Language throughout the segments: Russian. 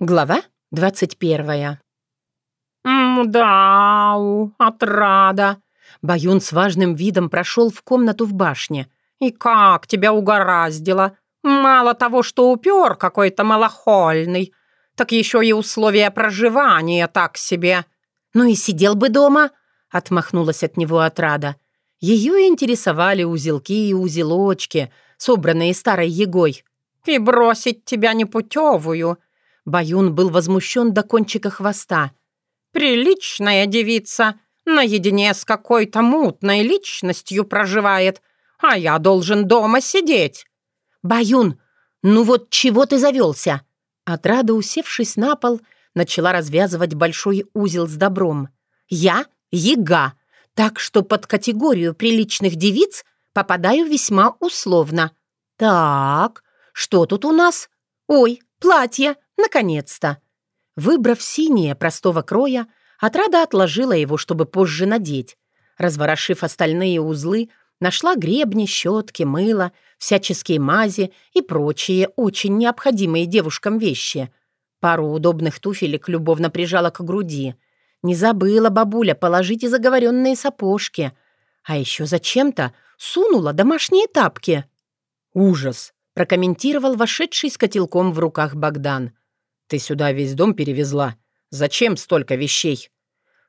Глава двадцать первая. «Мдау, отрада!» Баюн с важным видом прошел в комнату в башне. «И как тебя угораздило? Мало того, что упер какой-то малохольный, так еще и условия проживания так себе». «Ну и сидел бы дома», — отмахнулась от него отрада. Ее интересовали узелки и узелочки, собранные старой егой. «И бросить тебя непутевую», Баюн был возмущен до кончика хвоста. «Приличная девица, наедине с какой-то мутной личностью проживает, а я должен дома сидеть». «Баюн, ну вот чего ты завелся?» Отрада, усевшись на пол, начала развязывать большой узел с добром. «Я — яга, так что под категорию приличных девиц попадаю весьма условно. Так, что тут у нас? Ой, платье, Наконец-то! Выбрав синее простого кроя, отрада отложила его, чтобы позже надеть. Разворошив остальные узлы, нашла гребни, щетки, мыло, всяческие мази и прочие очень необходимые девушкам вещи. Пару удобных туфелек любовно прижала к груди. Не забыла бабуля положить и заговоренные сапожки. А еще зачем-то сунула домашние тапки. «Ужас!» — прокомментировал вошедший с котелком в руках Богдан. Ты сюда весь дом перевезла. Зачем столько вещей?»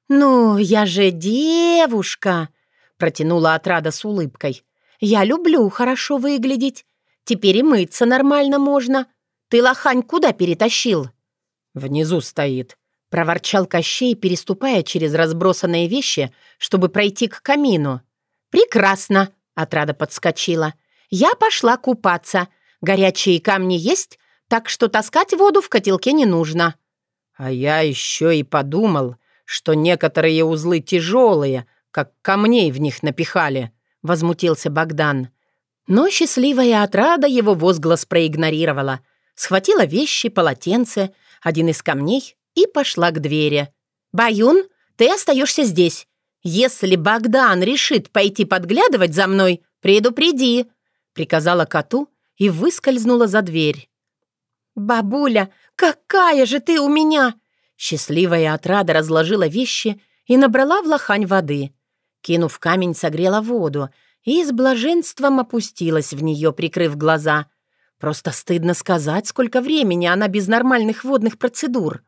«Ну, я же девушка!» — протянула отрада с улыбкой. «Я люблю хорошо выглядеть. Теперь и мыться нормально можно. Ты лохань куда перетащил?» «Внизу стоит», — проворчал Кощей, переступая через разбросанные вещи, чтобы пройти к камину. «Прекрасно!» — отрада подскочила. «Я пошла купаться. Горячие камни есть? Так что таскать воду в котелке не нужно». «А я еще и подумал, что некоторые узлы тяжелые, как камней в них напихали», — возмутился Богдан. Но счастливая отрада его возглас проигнорировала. Схватила вещи, полотенце, один из камней и пошла к двери. «Баюн, ты остаешься здесь. Если Богдан решит пойти подглядывать за мной, предупреди», — приказала коту и выскользнула за дверь. «Бабуля, какая же ты у меня!» Счастливая отрада разложила вещи и набрала в лохань воды. Кинув камень, согрела воду и с блаженством опустилась в нее, прикрыв глаза. Просто стыдно сказать, сколько времени она без нормальных водных процедур.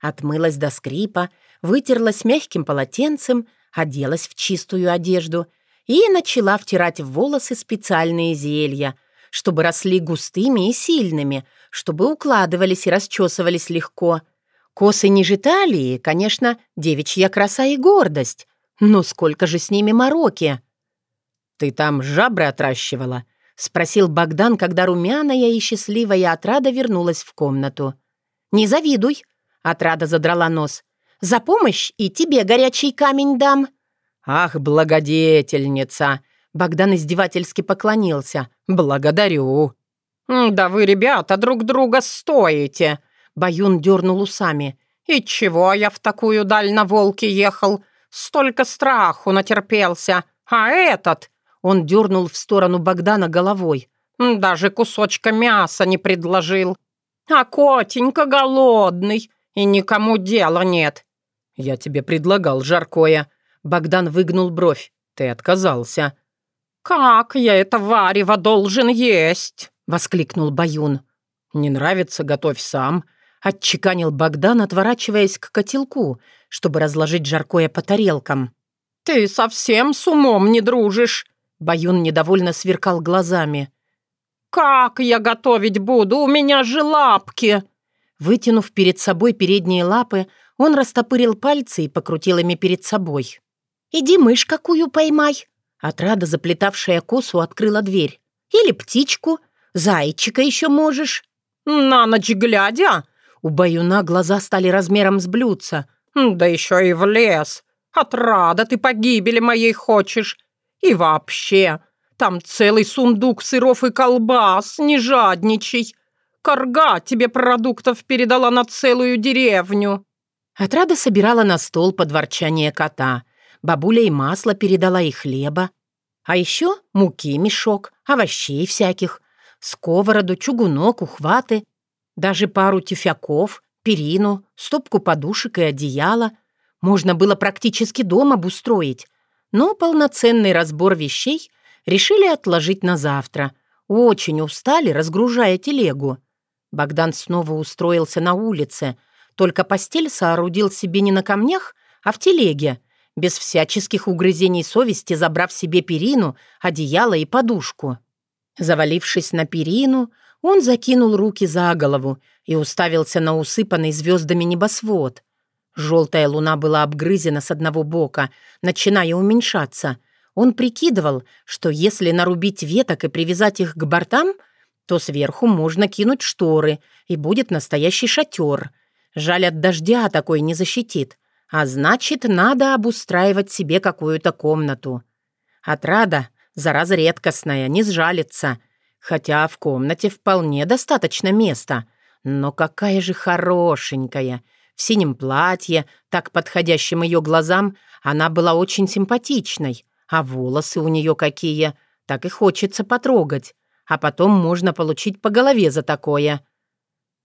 Отмылась до скрипа, вытерлась мягким полотенцем, оделась в чистую одежду и начала втирать в волосы специальные зелья, чтобы росли густыми и сильными, чтобы укладывались и расчесывались легко. Косы ниже талии, конечно, девичья краса и гордость. Но сколько же с ними мороки? «Ты там жабры отращивала?» — спросил Богдан, когда румяная и счастливая отрада вернулась в комнату. «Не завидуй!» — отрада задрала нос. «За помощь и тебе горячий камень дам!» «Ах, благодетельница!» Богдан издевательски поклонился. «Благодарю». «Да вы, ребята, друг друга стоите!» Баюн дернул усами. «И чего я в такую даль на волке ехал? Столько страху натерпелся. А этот...» Он дернул в сторону Богдана головой. «Даже кусочка мяса не предложил. А котенька голодный, и никому дела нет». «Я тебе предлагал жаркое». Богдан выгнул бровь. «Ты отказался». «Как я это варево должен есть?» — воскликнул Баюн. «Не нравится, готовь сам», — отчеканил Богдан, отворачиваясь к котелку, чтобы разложить жаркое по тарелкам. «Ты совсем с умом не дружишь?» Баюн недовольно сверкал глазами. «Как я готовить буду? У меня же лапки!» Вытянув перед собой передние лапы, он растопырил пальцы и покрутил ими перед собой. «Иди мышь какую поймай!» Отрада, заплетавшая косу, открыла дверь. «Или птичку. Зайчика еще можешь». «На ночь глядя?» У баюна глаза стали размером с блюдца. «Да еще и в лес. Отрада ты погибели моей хочешь. И вообще, там целый сундук сыров и колбас, не жадничай. Карга тебе продуктов передала на целую деревню». Отрада собирала на стол под ворчание кота — Бабуля и масло передала, и хлеба. А еще муки мешок, овощей всяких, сковороду, чугунок, ухваты, даже пару тюфяков, перину, стопку подушек и одеяла. Можно было практически дом обустроить. Но полноценный разбор вещей решили отложить на завтра. Очень устали, разгружая телегу. Богдан снова устроился на улице, только постель соорудил себе не на камнях, а в телеге, без всяческих угрызений совести забрав себе перину, одеяло и подушку. Завалившись на перину, он закинул руки за голову и уставился на усыпанный звездами небосвод. Желтая луна была обгрызена с одного бока, начиная уменьшаться. Он прикидывал, что если нарубить веток и привязать их к бортам, то сверху можно кинуть шторы, и будет настоящий шатер. Жаль, от дождя такой не защитит. А значит, надо обустраивать себе какую-то комнату. Отрада, зараза редкостная, не сжалится — хотя в комнате вполне достаточно места. Но какая же хорошенькая! В синем платье, так подходящем ее глазам, она была очень симпатичной, а волосы у нее какие, так и хочется потрогать, а потом можно получить по голове за такое.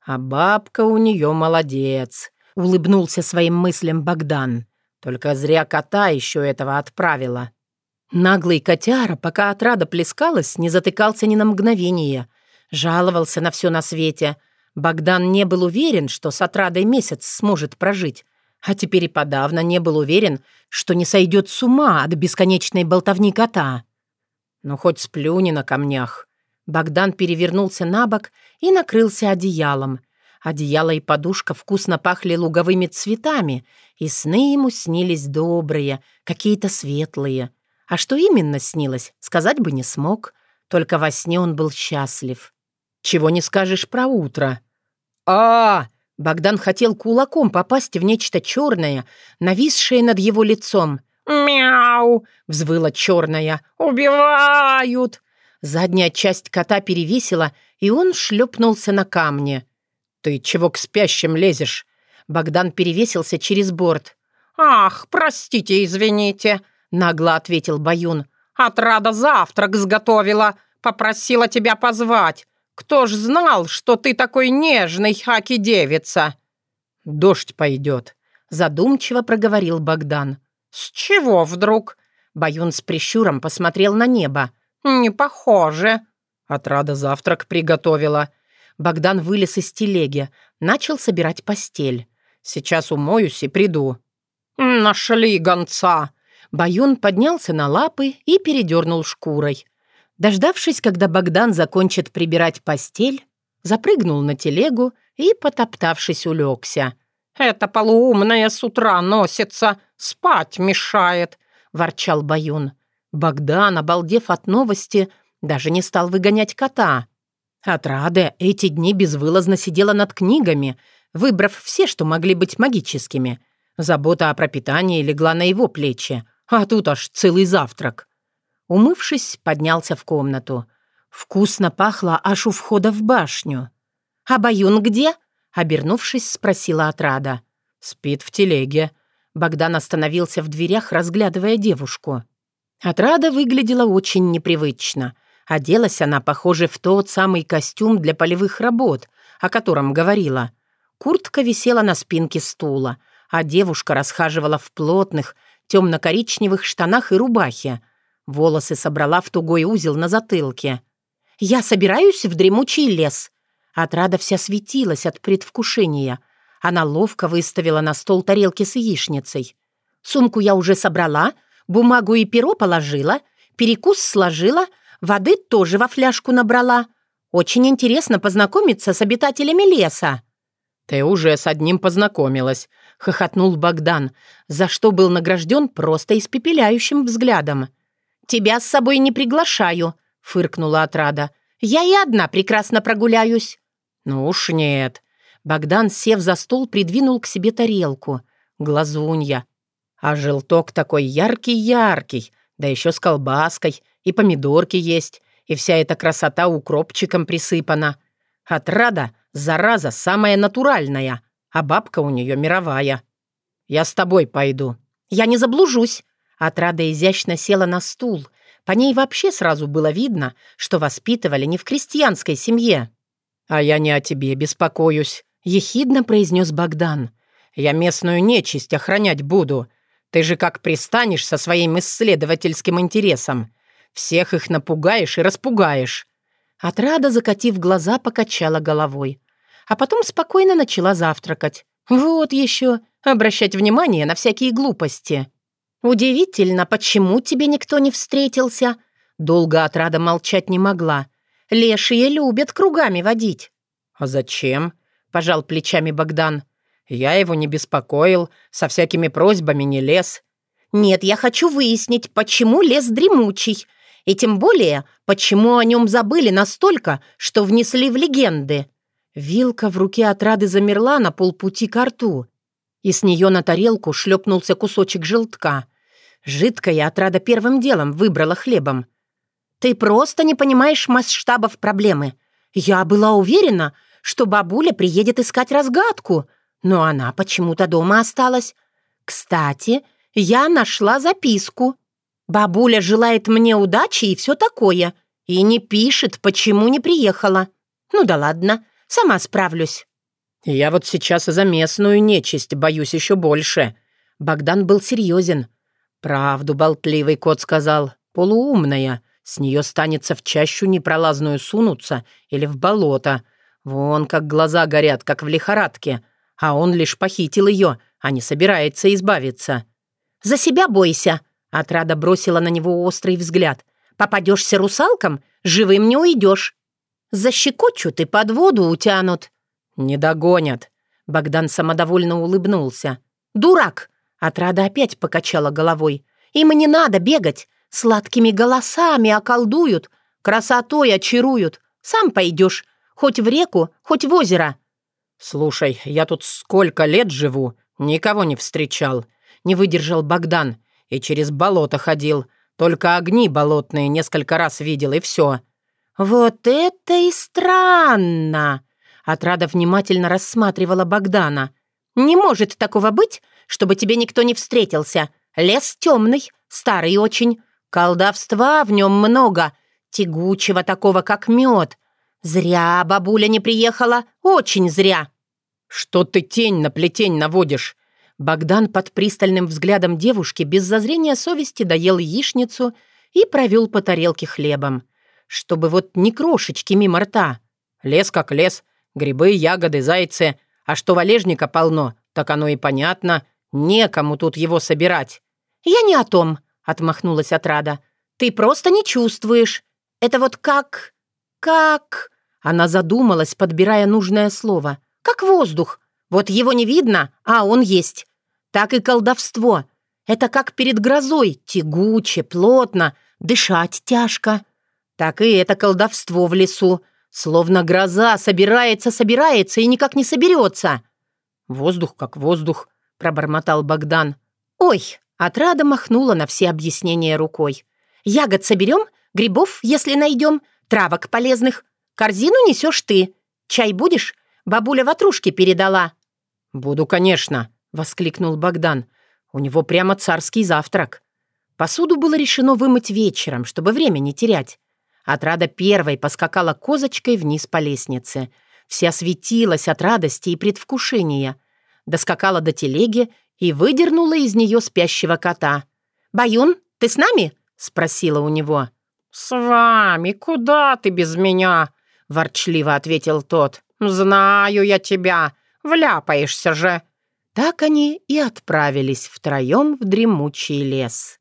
А бабка у нее молодец, улыбнулся своим мыслям Богдан. Только зря кота еще этого отправила. Наглый котяра, пока отрада плескалась, не затыкался ни на мгновение. Жаловался на все на свете. Богдан не был уверен, что с отрадой месяц сможет прожить. А теперь и подавно не был уверен, что не сойдет с ума от бесконечной болтовни кота. Ну, хоть сплюни на камнях. Богдан перевернулся на бок и накрылся одеялом. Одеяло и подушка вкусно пахли луговыми цветами, и сны ему снились добрые, какие-то светлые — а что именно снилось, сказать бы не смог. Только во сне он был счастлив. Чего не скажешь про утро. а, Богдан хотел кулаком попасть в нечто черное, нависшее над его лицом. «Мяу!» — взвыла черная. «Убивают!» Задняя часть кота перевесила, и он шлепнулся на камне. «Ты чего к спящим лезешь?» Богдан перевесился через борт. «Ах, простите, извините!» — нагло ответил Баюн. «Отрада завтрак сготовила, попросила тебя позвать. Кто ж знал, что ты такой нежный, хаки-девица?» «Дождь пойдет», — задумчиво проговорил Богдан. «С чего вдруг?» Баюн с прищуром посмотрел на небо. «Не похоже». Отрада завтрак приготовила. Богдан вылез из телеги, начал собирать постель. «Сейчас умоюсь и приду». «Нашли гонца!» Баюн поднялся на лапы и передернул шкурой. Дождавшись, когда Богдан закончит прибирать постель, запрыгнул на телегу и, потоптавшись, улегся. «Это полуумная с утра носится, спать мешает», — ворчал Баюн. Богдан, обалдев от новости, даже не стал выгонять кота. Отрада эти дни безвылазно сидела над книгами, выбрав все, что могли быть магическими. Забота о пропитании легла на его плечи. А тут аж целый завтрак. Умывшись, поднялся в комнату. Вкусно пахло аж у входа в башню. «А Баюн где?» — обернувшись, спросила отрада. «Спит в телеге». Богдан остановился в дверях, разглядывая девушку. Отрада выглядела очень непривычно. Оделась она, похоже, в тот самый костюм для полевых работ, о котором говорила. Куртка висела на спинке стула, а девушка расхаживала в плотных, темно-коричневых штанах и рубахе. Волосы собрала в тугой узел на затылке. «Я собираюсь в дремучий лес». Отрада вся светилась от предвкушения. Она ловко выставила на стол тарелки с яичницей. «Сумку я уже собрала, бумагу и перо положила, перекус сложила, воды тоже во фляжку набрала. Очень интересно познакомиться с обитателями леса». «Ты уже с одним познакомилась», — хохотнул Богдан, за что был награжден просто испепеляющим взглядом. «Тебя с собой не приглашаю», — фыркнула отрада. «Я и одна прекрасно прогуляюсь». «Ну уж нет». Богдан, сев за стол, придвинул к себе тарелку. Глазунья. А желток такой яркий-яркий, да еще с колбаской, и помидорки есть, и вся эта красота укропчиком присыпана. Отрада Зараза самая натуральная, а бабка у нее мировая. Я с тобой пойду. Я не заблужусь. Отрада изящно села на стул. По ней вообще сразу было видно, что воспитывали не в крестьянской семье. А я не о тебе беспокоюсь. ехидно произнес Богдан. «Я местную нечисть охранять буду. Ты же как пристанешь со своим исследовательским интересом. Всех их напугаешь и распугаешь». Отрада, закатив глаза, покачала головой. А потом спокойно начала завтракать. «Вот еще, обращать внимание на всякие глупости». «Удивительно, почему тебе никто не встретился?» Долго отрада молчать не могла. «Лешие любят кругами водить». «А зачем?» — пожал плечами Богдан. «Я его не беспокоил, со всякими просьбами не лез». «Нет, я хочу выяснить, почему лес дремучий, и тем более, почему о нем забыли настолько, что внесли в легенды». Вилка в руке отрады замерла на полпути к рту, и с нее на тарелку шлепнулся кусочек желтка. Жидкая отрада первым делом выбрала хлебом. «Ты просто не понимаешь масштабов проблемы. Я была уверена, что бабуля приедет искать разгадку, но она почему-то дома осталась. Кстати, я нашла записку. Бабуля желает мне удачи и все такое, и не пишет, почему не приехала. Ну да ладно, сама справлюсь». «Я вот сейчас за местную нечисть боюсь еще больше». Богдан был серьезен. «Правду болтливый кот сказал, полуумная. С нее станется в чащу непролазную сунуться или в болото. Вон как глаза горят, как в лихорадке. А он лишь похитил ее, а не собирается избавиться. «За себя бойся!» Отрада бросила на него острый взгляд. «Попадешься русалкам, живым не уйдешь. Защекочут и под воду утянут». «Не догонят!» Богдан самодовольно улыбнулся. «Дурак!» Отрада опять покачала головой. «Им не надо бегать. Сладкими голосами околдуют, красотой очаруют. Сам пойдешь, хоть в реку, хоть в озеро». «Слушай, я тут сколько лет живу, никого не встречал», — не выдержал Богдан. «И через болото ходил. Только огни болотные несколько раз видел, и все». «Вот это и странно!» Отрада внимательно рассматривала Богдана. «Не может такого быть, чтобы тебе никто не встретился. Лес темный, старый очень. Колдовства в нем много, тягучего такого, как мед. Зря бабуля не приехала, очень зря. «Что ты тень на плетень наводишь?» Богдан под пристальным взглядом девушки без зазрения совести доел яичницу и провел по тарелке хлебом. Чтобы вот ни крошечки мимо рта. Лес как лес, грибы, ягоды, зайцы. А что валежника полно, так оно и понятно. Некому тут его собирать. «Я не о том», отмахнулась отрада. «Ты просто не чувствуешь. Это вот как... как...» Она задумалась, подбирая нужное слово. «Как воздух. Вот его не видно, а он есть. Так и колдовство. Это как перед грозой, тягуче, плотно, дышать тяжко. Так и это колдовство в лесу. Словно гроза собирается, собирается и никак не соберется. «Воздух как воздух», — пробормотал Богдан. «Ой, Отрада махнула на все объяснения рукой. «Ягод соберем, грибов, если найдем, травок полезных. Корзину несешь ты. Чай будешь? Бабуля ватрушки передала». «Буду, конечно», — воскликнул Богдан. «У него прямо царский завтрак». Посуду было решено вымыть вечером, чтобы время не терять. Отрада первой поскакала козочкой вниз по лестнице. Вся светилась от радости и предвкушения. Доскакала до телеги и выдернула из нее спящего кота. «Баюн, ты с нами?» — спросила у него. «С вами? Куда ты без меня?» — ворчливо ответил тот. «Знаю я тебя. Вляпаешься же». Так они и отправились втроем в дремучий лес.